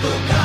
Oh.